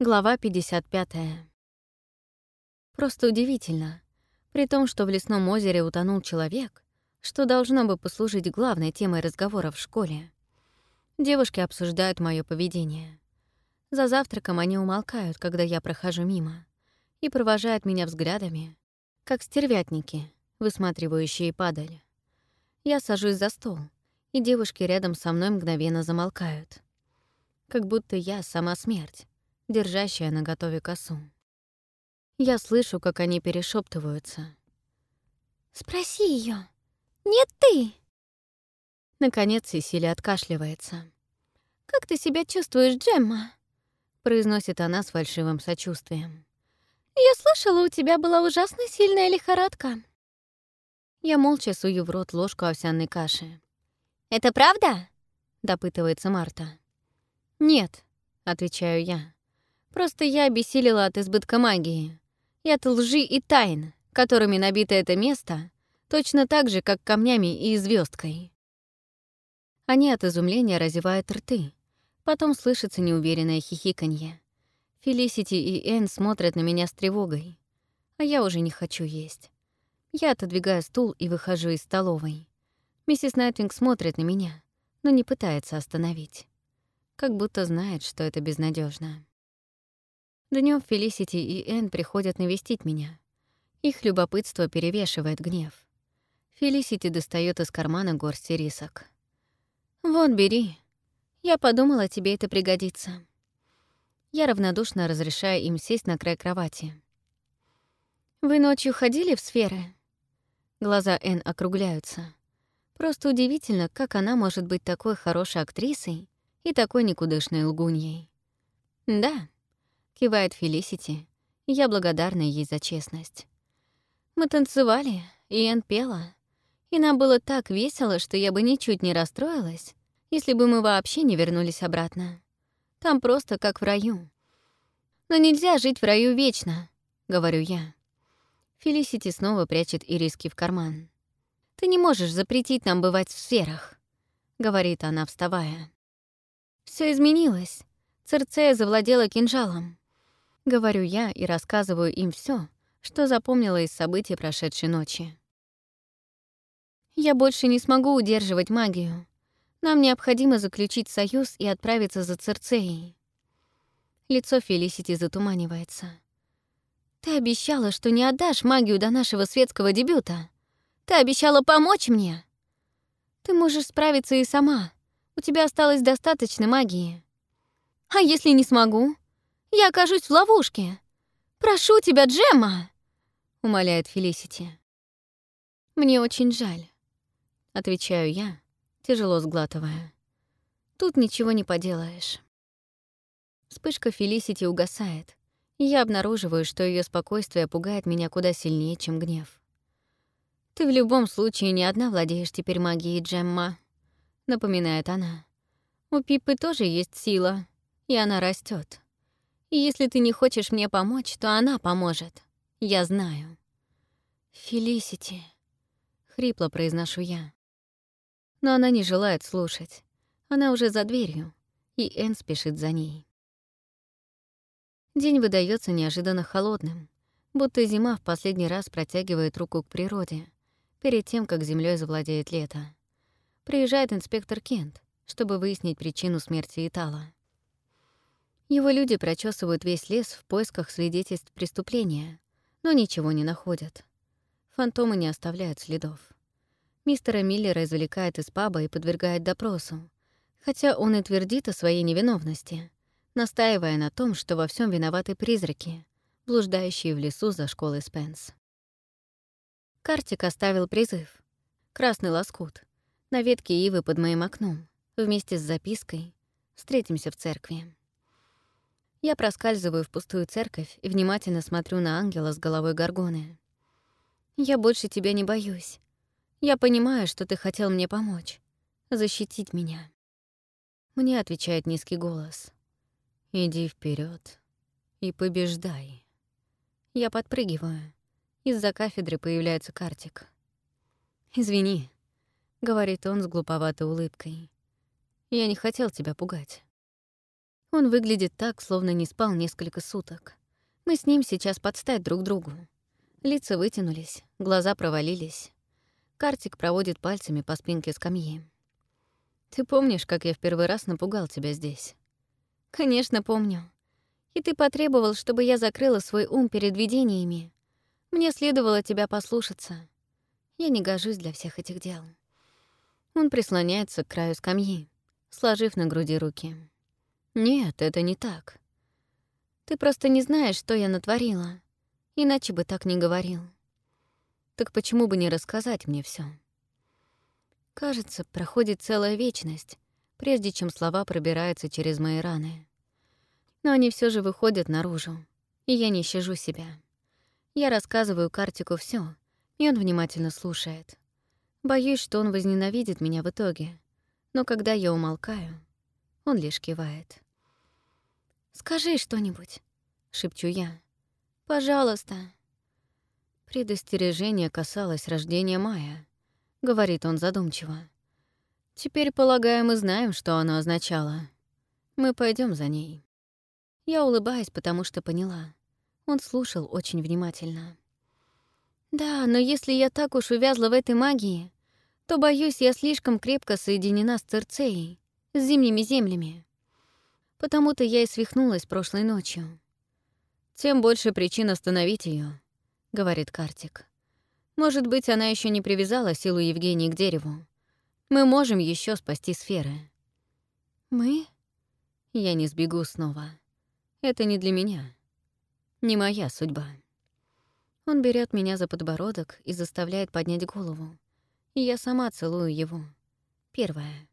Глава 55. Просто удивительно. При том, что в лесном озере утонул человек, что должно бы послужить главной темой разговора в школе. Девушки обсуждают мое поведение. За завтраком они умолкают, когда я прохожу мимо, и провожают меня взглядами, как стервятники, высматривающие падаль. Я сажусь за стол, и девушки рядом со мной мгновенно замолкают. Как будто я сама смерть держащая на готове косу. Я слышу, как они перешептываются. «Спроси ее. Нет ты!» Наконец Сесилия откашливается. «Как ты себя чувствуешь, Джемма?» произносит она с фальшивым сочувствием. «Я слышала, у тебя была ужасно сильная лихорадка». Я молча сую в рот ложку овсяной каши. «Это правда?» — допытывается Марта. «Нет», — отвечаю я. Просто я обессилила от избытка магии и от лжи и тайн, которыми набито это место, точно так же, как камнями и звездкой. Они от изумления разевают рты. Потом слышится неуверенное хихиканье. Фелисити и Энн смотрят на меня с тревогой. А я уже не хочу есть. Я отодвигаю стул и выхожу из столовой. Миссис Найтвинг смотрит на меня, но не пытается остановить. Как будто знает, что это безнадежно. Днем Фелисити и Энн приходят навестить меня. Их любопытство перевешивает гнев. Фелисити достает из кармана горсть рисок. «Вот, бери. Я подумала, тебе это пригодится». Я равнодушно разрешаю им сесть на край кровати. «Вы ночью ходили в сферы?» Глаза Энн округляются. Просто удивительно, как она может быть такой хорошей актрисой и такой никудышной лгуньей. «Да», — кивает Фелисити. Я благодарна ей за честность. Мы танцевали, и Энн пела. И нам было так весело, что я бы ничуть не расстроилась, если бы мы вообще не вернулись обратно. Там просто как в раю. Но нельзя жить в раю вечно, — говорю я. Фелисити снова прячет ириски в карман. «Ты не можешь запретить нам бывать в сферах», — говорит она, вставая. Все изменилось. Церцея завладела кинжалом. Говорю я и рассказываю им все, что запомнила из событий прошедшей ночи. Я больше не смогу удерживать магию. Нам необходимо заключить союз и отправиться за Церцеей. Лицо Фелисити затуманивается. Ты обещала, что не отдашь магию до нашего светского дебюта. Ты обещала помочь мне. Ты можешь справиться и сама. У тебя осталось достаточно магии. А если не смогу? Я окажусь в ловушке. Прошу тебя, Джемма!» — умоляет Фелисити. «Мне очень жаль», — отвечаю я, тяжело сглатывая. «Тут ничего не поделаешь». Вспышка Фелисити угасает, и я обнаруживаю, что ее спокойствие пугает меня куда сильнее, чем гнев. «Ты в любом случае не одна владеешь теперь магией, Джемма», — напоминает она. «У Пиппы тоже есть сила, и она растет. Если ты не хочешь мне помочь, то она поможет. Я знаю. «Фелисити», — хрипло произношу я. Но она не желает слушать. Она уже за дверью, и Энн спешит за ней. День выдается неожиданно холодным, будто зима в последний раз протягивает руку к природе, перед тем, как землей завладеет лето. Приезжает инспектор Кент, чтобы выяснить причину смерти Итала. Его люди прочесывают весь лес в поисках свидетельств преступления, но ничего не находят. Фантомы не оставляют следов. Мистера Миллера извлекает из паба и подвергает допросу, хотя он и твердит о своей невиновности, настаивая на том, что во всем виноваты призраки, блуждающие в лесу за школой Спенс. Картик оставил призыв. Красный лоскут. На ветке ивы под моим окном. Вместе с запиской «Встретимся в церкви». Я проскальзываю в пустую церковь и внимательно смотрю на ангела с головой горгоны. «Я больше тебя не боюсь. Я понимаю, что ты хотел мне помочь, защитить меня». Мне отвечает низкий голос. «Иди вперед и побеждай». Я подпрыгиваю. Из-за кафедры появляется картик. «Извини», — говорит он с глуповатой улыбкой. «Я не хотел тебя пугать». Он выглядит так, словно не спал несколько суток. Мы с ним сейчас подстать друг другу. Лица вытянулись, глаза провалились. Картик проводит пальцами по спинке скамьи. «Ты помнишь, как я в первый раз напугал тебя здесь?» «Конечно, помню. И ты потребовал, чтобы я закрыла свой ум перед видениями. Мне следовало тебя послушаться. Я не гожусь для всех этих дел». Он прислоняется к краю скамьи, сложив на груди руки. «Нет, это не так. Ты просто не знаешь, что я натворила. Иначе бы так не говорил. Так почему бы не рассказать мне все? Кажется, проходит целая вечность, прежде чем слова пробираются через мои раны. Но они все же выходят наружу, и я не щажу себя. Я рассказываю Картику все, и он внимательно слушает. Боюсь, что он возненавидит меня в итоге, но когда я умолкаю, он лишь кивает. «Скажи что-нибудь», — шепчу я. «Пожалуйста». Предостережение касалось рождения Мая, — говорит он задумчиво. «Теперь, полагаю, мы знаем, что оно означало. Мы пойдем за ней». Я улыбаюсь, потому что поняла. Он слушал очень внимательно. «Да, но если я так уж увязла в этой магии, то, боюсь, я слишком крепко соединена с Церцеей, с зимними землями. Потому-то я и свихнулась прошлой ночью. Тем больше причин остановить ее, говорит Картик. Может быть, она еще не привязала силу Евгении к дереву. Мы можем еще спасти сферы. Мы? Я не сбегу снова. Это не для меня. Не моя судьба. Он берет меня за подбородок и заставляет поднять голову. И я сама целую его. Первое.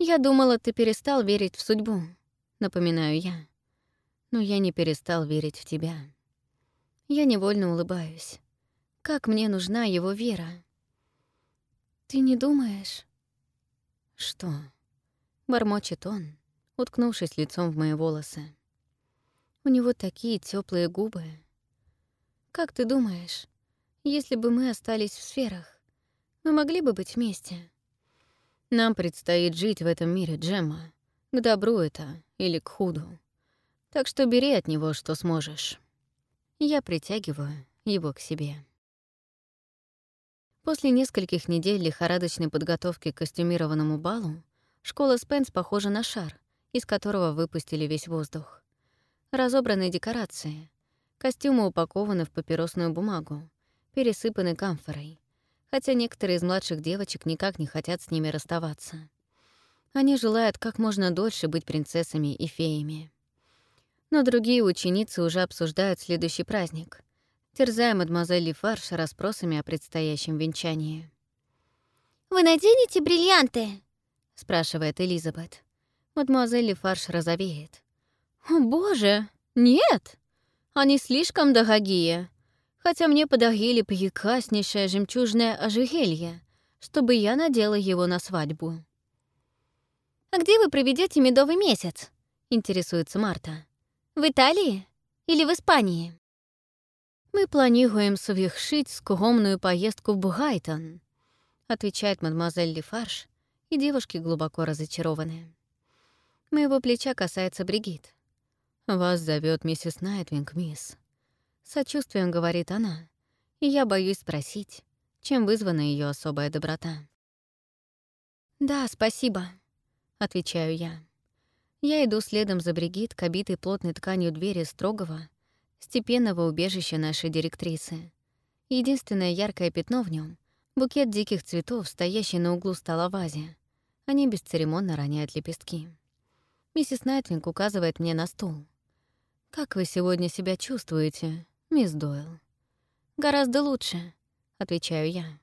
Я думала, ты перестал верить в судьбу напоминаю я. Но я не перестал верить в тебя. Я невольно улыбаюсь. Как мне нужна его вера. Ты не думаешь? Что? Бормочет он, уткнувшись лицом в мои волосы. У него такие теплые губы. Как ты думаешь, если бы мы остались в сферах, мы могли бы быть вместе? Нам предстоит жить в этом мире, Джемма. К добру это или к худу. Так что бери от него, что сможешь. Я притягиваю его к себе. После нескольких недель лихорадочной подготовки к костюмированному балу школа Спенс похожа на шар, из которого выпустили весь воздух. Разобранные декорации, костюмы упакованы в папиросную бумагу, пересыпаны камфорой, хотя некоторые из младших девочек никак не хотят с ними расставаться. Они желают как можно дольше быть принцессами и феями. Но другие ученицы уже обсуждают следующий праздник, терзая мадемуазель Лефарш расспросами о предстоящем венчании. «Вы наденете бриллианты?» — спрашивает Элизабет. Мадемуазель Лефарш розовеет. «О, боже, нет! Они слишком дорогие, хотя мне подарили прекраснейшее жемчужное ожерелье, чтобы я надела его на свадьбу». «А где вы проведете медовый месяц?» — интересуется Марта. «В Италии или в Испании?» «Мы планируем совершить скромную поездку в Бугайтон», — отвечает мадемуазель Лефарш, и девушки глубоко разочарованы. Моего плеча касается Бригит. «Вас зовет миссис Найтвинг, мисс». Сочувствием говорит она, и я боюсь спросить, чем вызвана ее особая доброта. «Да, спасибо», — отвечаю я. Я иду следом за Бригит к обитой плотной тканью двери строгого, степенного убежища нашей директрисы. Единственное яркое пятно в нем — букет диких цветов, стоящий на углу стола вазе. Они бесцеремонно роняют лепестки. Миссис Найтвинг указывает мне на стул. «Как вы сегодня себя чувствуете, мисс Дойл?» «Гораздо лучше», — отвечаю я.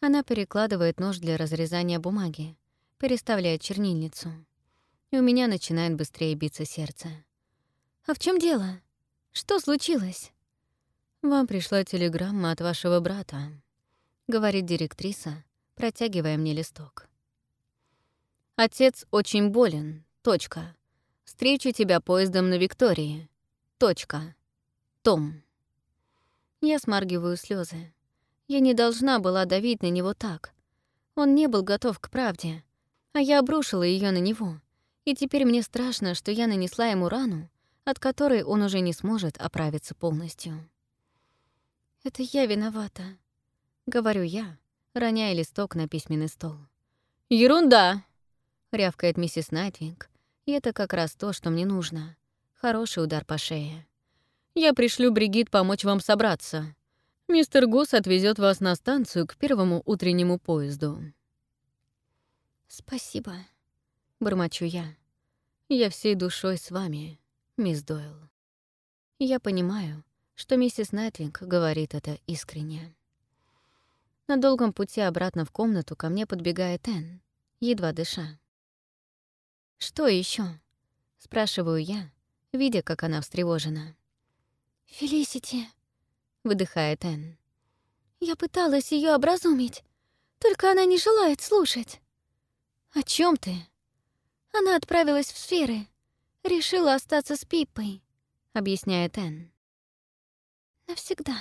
Она перекладывает нож для разрезания бумаги, переставляет чернильницу. И у меня начинает быстрее биться сердце. «А в чем дело? Что случилось?» «Вам пришла телеграмма от вашего брата», — говорит директриса, протягивая мне листок. «Отец очень болен. Точка. Встречу тебя поездом на Виктории. Точка. Том». Я смаргиваю слезы. Я не должна была давить на него так. Он не был готов к правде а я обрушила ее на него, И теперь мне страшно, что я нанесла ему рану, от которой он уже не сможет оправиться полностью. «Это я виновата», — говорю я, роняя листок на письменный стол. «Ерунда!» — рявкает миссис Найтвинг, и это как раз то, что мне нужно. Хороший удар по шее. «Я пришлю Бригит помочь вам собраться. Мистер Гус отвезет вас на станцию к первому утреннему поезду». «Спасибо», — бормочу я. «Я всей душой с вами, мисс Дойл». Я понимаю, что миссис Найтвинг говорит это искренне. На долгом пути обратно в комнату ко мне подбегает Энн, едва дыша. «Что еще? спрашиваю я, видя, как она встревожена. «Фелисити», — выдыхает Энн. «Я пыталась ее образумить, только она не желает слушать». «О чем ты?» Она отправилась в сферы, решила остаться с Пиппой, объясняет Энн. Навсегда.